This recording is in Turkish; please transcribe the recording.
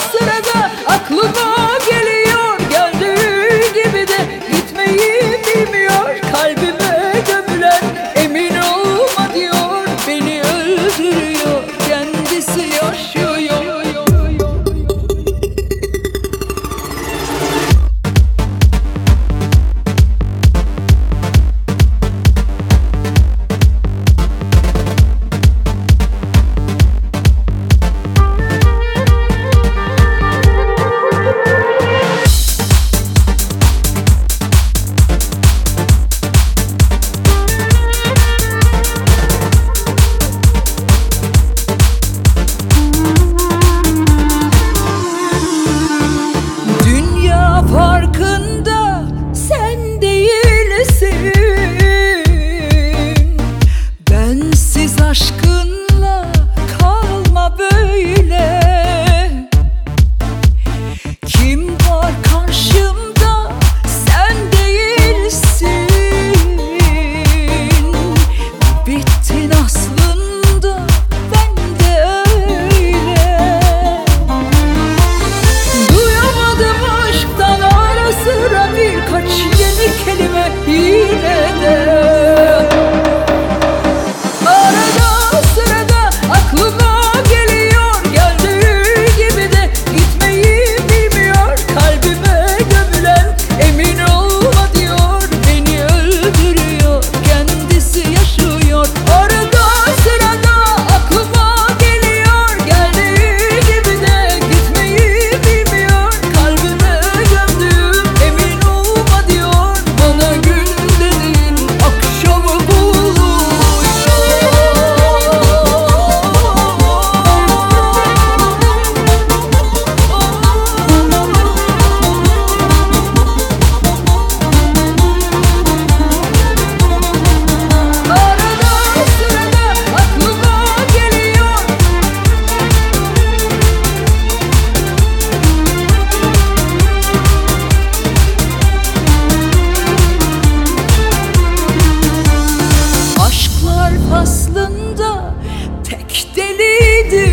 Listen aşkın aslında pek deliydi.